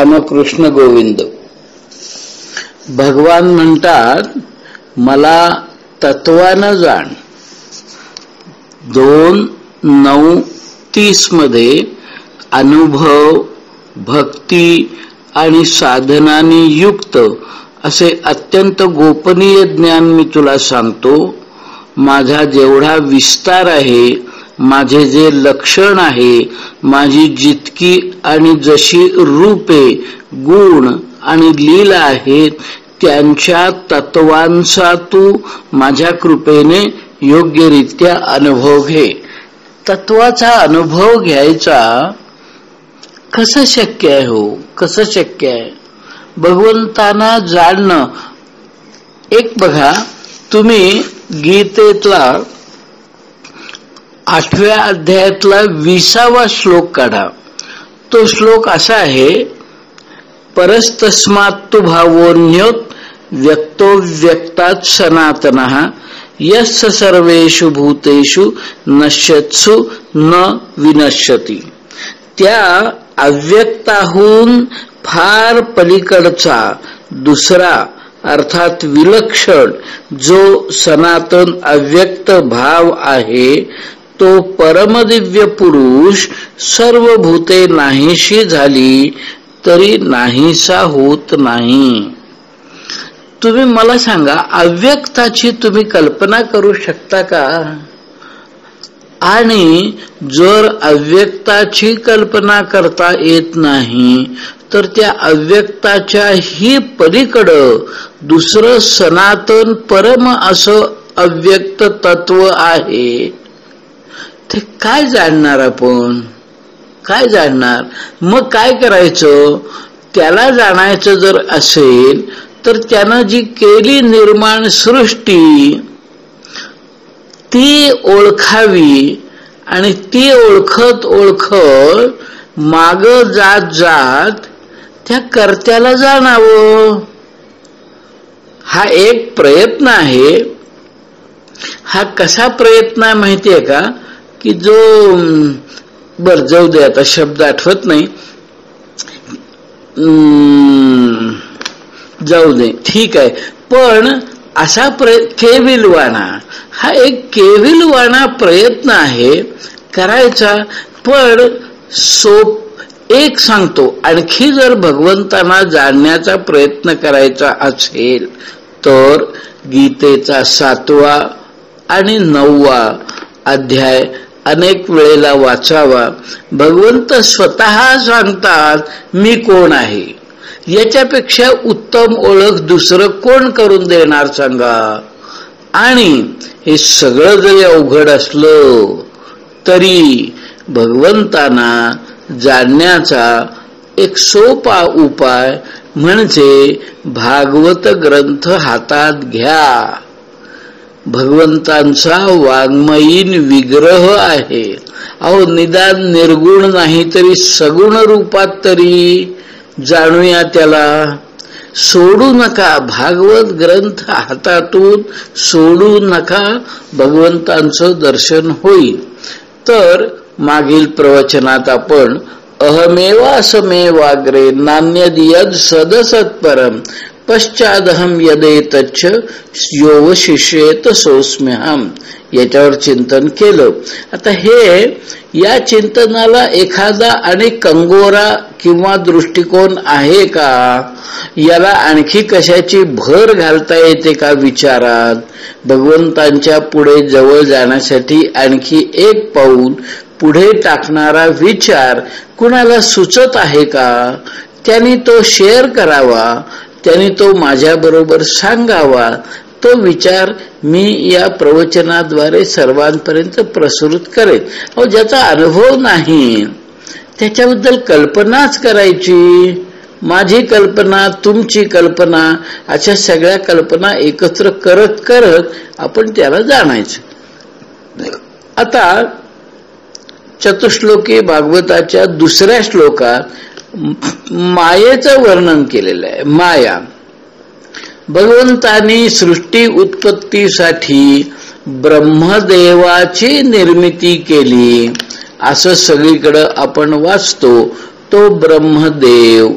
अन कृष्ण गोविंद. भगवान म्हणतात मला तत्वानं जाण. दोन नऊ तीसमध्ये अनुभव भक्ती आणि साधनाने युक्त असे अत्यंत गोपनीय ज्ञान मी तुला सांगतो. माझा जेवढा विस्तार आहे माझे जे लक्षण आहे माझी जितकी आणि जशी रूपे गुण आणि लीला आहेत त्यांच्या तत्वांचा तू माझ्या कृपेने योग्यरित्या अनुभव घे. तत्वाचा अनुभव घ्यायचा कसं शक्य आहे हो? कसं शक्य आहे? भगवंतांना जाणणं. एक बघा तुम्ही गीतेतला आठव्या अध्यायातला विसावा श्लोक काढा. तो श्लोक असा आहे परस्तस्मात भावोन्योत व्यक्तो व्यक्तात सनातन यस सर्वेषु भूतेषु नश्यत्सु न विनश्यती. त्या अव्यक्ताहून फार पलीकडचा दुसरा अर्थात विलक्षण जो सनातन अव्यक्त भाव आहे तो परमदिव्य पुरुष सर्व भूते नाहीशी झाली तरी नाहीसा होत नाही. तुम्ही मला सांगा अव्यक्ताची तुम्ही कल्पना करू शकता का? आणि जर अव्यक्ताची कल्पना करता येत नाही तर त्या अव्यक्ताच्या ही पलीकडं दुसरं सनातन परम असं अव्यक्त तत्व आहे. ते काय जाणणार आपण? काय जाणणार? मग काय करायचं? त्याला जाणायचं जर असेल तर त्यानं जी केली निर्माण सृष्टी ती ओळखावी आणि ती ओळखत ओळखत माग जात जात त्या कर्त्याला जाणावं. हा एक प्रयत्न आहे. हा कसा प्रयत्न आहे माहितीये का? की जो बर जाऊ दे आता शब्द आठवत नाही. जाऊ दे ठीक आहे. पण असा प्रय केविलवाणा हा एक केविलवाणा प्रयत्न आहे करायचा. पण सोप एक सांगतो आणखी जर भगवंतांना जाणण्याचा प्रयत्न करायचा असेल तर गीतेचा सातवा आणि नववा अध्याय अनेक वेळेला वाचावा. भगवंत स्वतः सांगतात मी कोण आहे? याच्यापेक्षा उत्तम ओळख दुसरं कोण करून देणार सांगा? आणि हे सगळं जरी अवघड असलं तरी भगवंतांना जाणण्याचा एक सोपा उपाय म्हणजे भागवत ग्रंथ हातात घ्या. भगवंतांचा वाङ्मयीन विग्रह आहे. अहो निदान निर्गुण नाही तरी सगुण रूपात तरी जाणूया त्याला. सोडू नका भागवत ग्रंथ हातातून सोडू नका भगवंतांचं दर्शन होईल. तर मागील प्रवचनात आपण अहमेवासमेवाग्रे नान्यद यद सदसत्परम पश्चादहम यदेतच्छ योव शिष्येत सोस्म्यहम याच्यावर चिंतन केलं. आता हे या चिंतनाला एखादा आणि कंगोरा किंवा दृष्टिकोन आहे का? याला आणखी कशाची भर घालता येते का विचारात? भगवंतांच्या पुढे जवळ जाण्यासाठी आणखी एक पाऊल पुढे टाकणारा विचार कुणाला सुचत आहे का? त्यांनी तो शेअर करावा. त्यांनी तो माझ्या बरोबर सांगावा. तो विचार मी या प्रवचनाद्वारे सर्वांपर्यंत प्रसृत करेन. अहो ज्याचा अनुभव नाही त्याच्याबद्दल कल्पनाच करायची. माझी कल्पना तुमची कल्पना अशा सगळ्या कल्पना एकत्र करत करत आपण त्याला जाणायचं. आता चतुश्लोकी भागवताच्या दुसऱ्या श्लोकात मायेचं वर्णन केलेलं आहे. माया. भगवंतानी सृष्टी उत्पत्तीसाठी ब्रह्मदेवाची निर्मिती केली. असं सगळीकडं आपण वाचतो तो ब्रह्मदेव.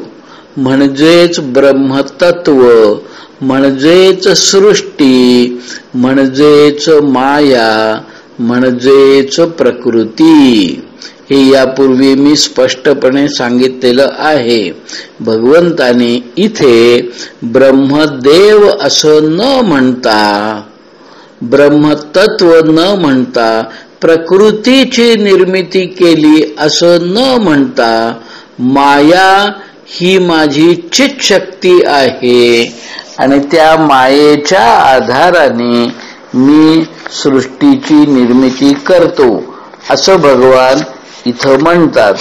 म्हणजेच ब्रह्मतत्व म्हणजेच सृष्टी म्हणजेच माया म्हणजेच प्रकृती. हे यापूर्वी मी स्पष्टपणे सांगितलेलं आहे. भगवंताने इथे ब्रह्मदेव असं न म्हणता ब्रह्मतत्व न म्हणता प्रकृतीची निर्मिती केली असं न म्हणता माया ही माझी चित शक्ती आहे. आणि त्या मायेच्या आधाराने मी सृष्टीची निर्मिती करतो असं भगवान इथं म्हणतात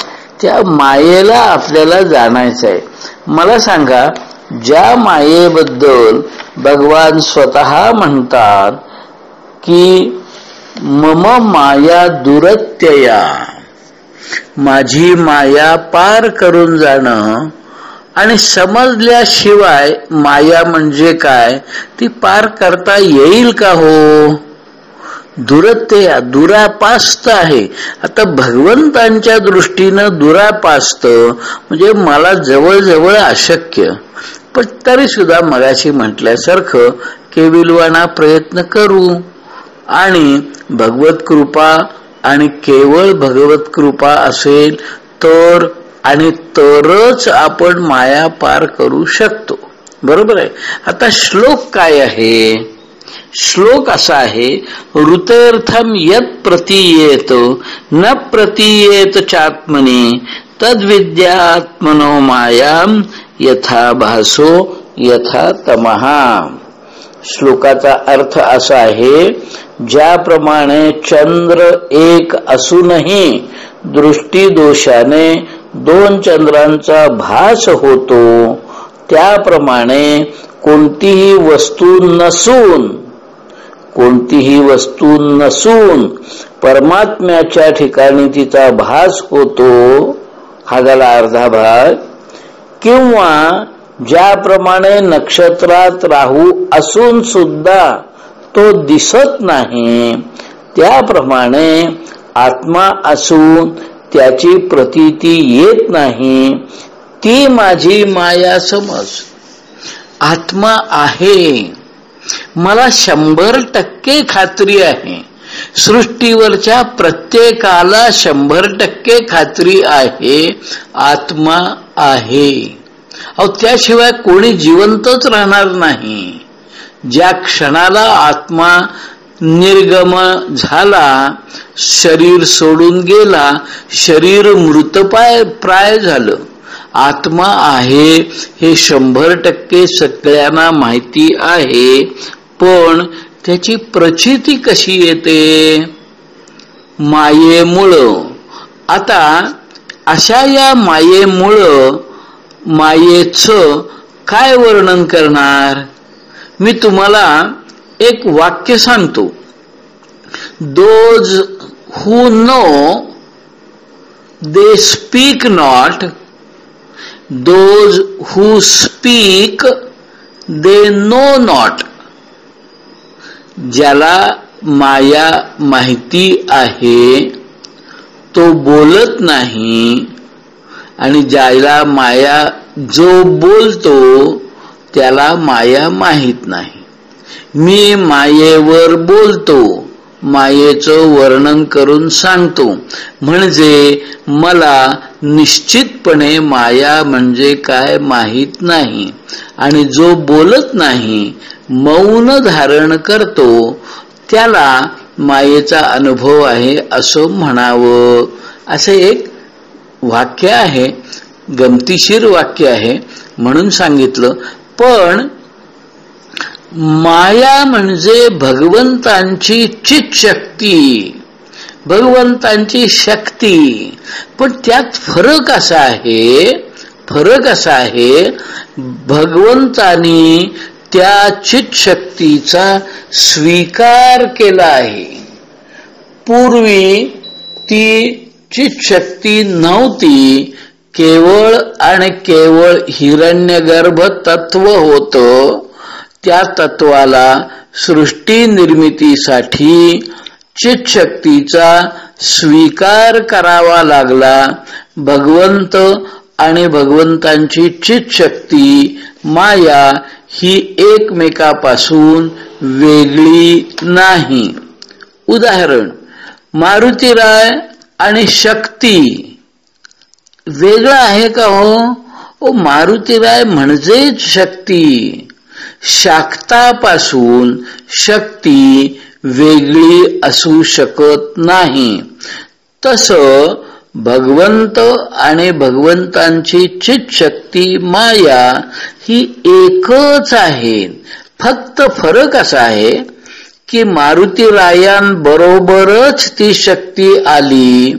त्या मायेला आपल्याला जाणायचं आहे. मला सांगा ज्या मायेबद्दल भगवान स्वतः म्हणतात की मम माया दुरत्यया माझी माया पार करून जाणं आणि समजल्याशिवाय माया म्हणजे काय ती पार करता येईल का हो? दुरते दुरापास्त आहे. आता भगवंतांच्या दृष्टीनं दुरापास्त म्हणजे मला जवळजवळ अशक्य. पण तरी सुद्धा मगाशी म्हटल्यासारखं केविलवाना प्रयत्न करू. आणि भगवत कृपा आणि केवळ भगवत कृपा असेल तर आणि तरच आपण माया पार करू शकतो. बरोबर आहे? आता श्लोक काय आहे? श्लोक असा आहे ऋतर्थम यत प्रतीयेत न प्रतीयेत चात्मने तद्विद्यात्मनो मायाम यथा भासो यथा तमहा श्लोकाचा अर्थ असा आहे ज्याप्रमाणे चंद्र एक असूनही दृष्टी दोषाने दोन चंद्रांचा भास होतो त्याप्रमाणे कोणतीही वस्तू नसून कोणतीही वस्तू नसून परमात्म्याच्या ठिकाणी तिचा भास होतो हा झाला अर्धा भाग. किंवा ज्याप्रमाणे नक्षत्रात राहू असून सुद्धा तो दिसत नाही त्याप्रमाणे आत्मा असून त्याची प्रतीती येत नाही ती माझी माया समज आत्मा आहे. मला शंभर टक्के खात्री आहे. सृष्टीवरच्या प्रत्येकाला शंभर टक्के खात्री आहे आत्मा आहे. अहो त्याशिवाय कोणी जिवंतच राहणार नाही. ज्या क्षणाला आत्मा निर्गम झाला शरीर सोडून गेला शरीर मृतपाय प्राय झालं. आत्मा आहे हे शंभर टक्के सगळ्यांना माहिती आहे. पण त्याची प्रचिती कशी येते? मायेमुळं. आता अशा या मायेमुळं मायेच काय वर्णन करणार? मी तुम्हाला एक वाक्य सांगतो. Those who know they speak not those who speak they know not ज्याला माया माहिती आहे तो बोलत नाही आणि ज्याला माया जो बोलतो त्याला माया माहीत नाही. मी मायेवर बोलतो. मायेचं वर्णन करून सांगतो. म्हणजे मला निश्चितपणे माया म्हणजे काय माहीत नाही. आणि जो बोलत नाही मौन धारण करतो त्याला मायेचा अनुभव आहे असं म्हणावं. असं एक वाक्य आहे गमतीशीर वाक्य आहे म्हणून सांगितलं. पण माया म्हणजे भगवंतांची चित शक्ती भगवंतांची शक्ती. पण त्यात फरक असा आहे फरक असा आहे भगवंतानी त्या चित शक्तीचा स्वीकार केला आहे. पूर्वी ती चित शक्ती नव्हती केवळ आणि केवळ हिरण्यगर्भ तत्व होतं. त्या तत्वाला सृष्टी निर्मितीसाठी चित शक्तीचा स्वीकार करावा लागला. भगवंत आणि भगवंतांची चित शक्ती माया ही एकमेकापासून वेगळी नाही. उदाहरण मारुतीराय आणि शक्ती वेगळं आहे का हो? ओ मारुतीराय म्हणजेच शक्ती. शाक्तापासून शक्ती वेगळी असू शकत नाही. तस भगवंत आणि भगवंतांची चित शक्ती माया ही एकच आहे. फक्त फरक असा आहे की मारुती रायांबरोबरच ती शक्ती आली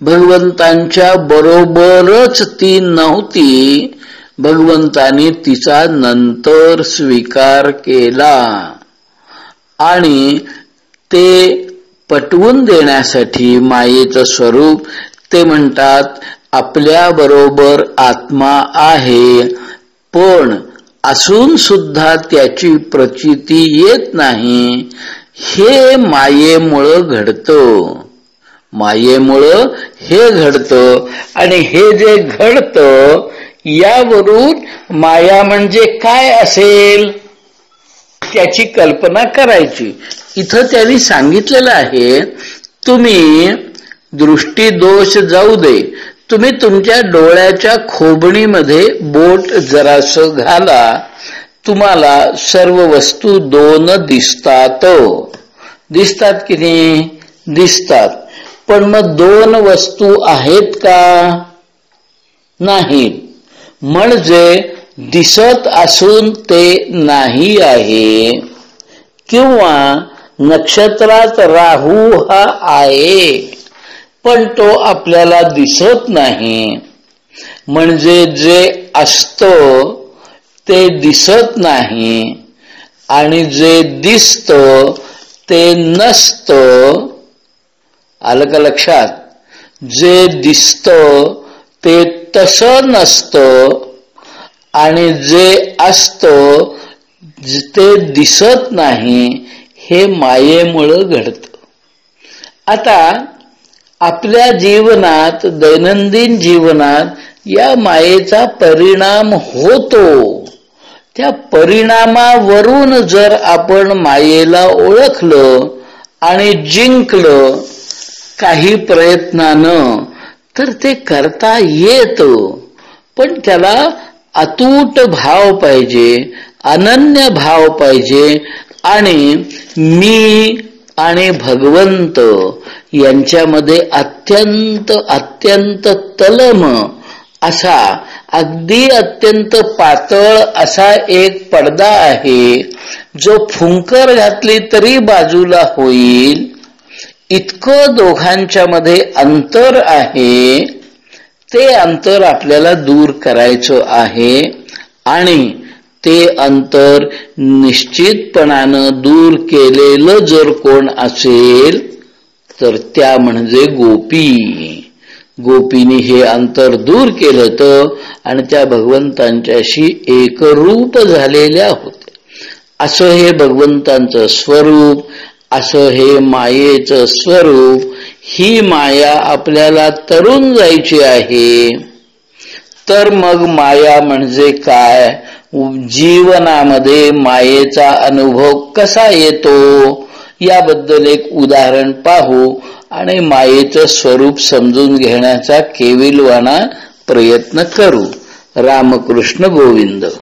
भगवंतांच्या बरोबरच ती नव्हती भगवंतानी तिचा नंतर स्वीकार केला. आणि ते पटवून देण्यासाठी मायेचं स्वरूप ते म्हणतात आपल्या बरोबर आत्मा आहे पण असून सुद्धा त्याची प्रचिती येत नाही. हे मायेमुळं घडतं. मायेमुळं हे घडतं आणि हे जे घडतं यावरून माया म्हणजे काय असेल? त्याची कल्पना करायची. इथं त्यांनी सांगितलेलं आहे तुम्ही दृष्टी दोष जाऊ दे. तुम्ही तुमच्या डोळ्याच्या खोबणीमध्ये बोट जरास घाला. तुम्हाला सर्व वस्तू दोन दिसतात. दिसतात की नाही? दिसतात. पण मग दोन वस्तू आहेत का? नाही म्हणजे दिसत असून ते नाही आहे. किंवा नक्षत्रात राहू हा आहे पण तो आपल्याला दिसत नाही. म्हणजे जे असतो ते दिसत नाही. आणि जे दिसत ते नसतो. आलं का लक्षात? जे दिसत ते तसं नसतं आणि जे असतं ते दिसत नाही हे मायेमुळं घडतं. आता आपल्या जीवनात दैनंदिन जीवनात या मायेचा परिणाम होतो. त्या परिणामावरून जर आपण मायेला ओळखलं आणि जिंकलं काही प्रयत्नानं तर ते करता येत. पण त्याला अतूट भाव पाहिजे अनन्य भाव पाहिजे आणि मी आणि भगवंत यांच्यामध्ये अत्यंत अत्यंत तलम असा अगदी अत्यंत पातळ असा एक पडदा आहे जो फुंकर घातली तरी बाजूला होईल. इतकं दोघांच्या मध्ये अंतर आहे ते अंतर आपल्याला दूर करायचं आहे आणि ते अंतर निश्चितपणानं दूर केलेलं जर कोण असेल तर त्या म्हणजे गोपी. गोपीनी हे अंतर दूर केलं तर आणि त्या भगवंतांच्याशी एकरूप झालेल्या होत्या. असं हे भगवंतांचं स्वरूप असं हे मायेचं स्वरूप ही माया आपल्याला तरुण जायची आहे. तर मग माया म्हणजे काय? जीवनामध्ये मायेचा अनुभव कसा येतो? याबद्दल एक उदाहरण पाहू आणि मायेचं स्वरूप समजून घेण्याचा केविलवाना प्रयत्न करू. रामकृष्ण गोविंद.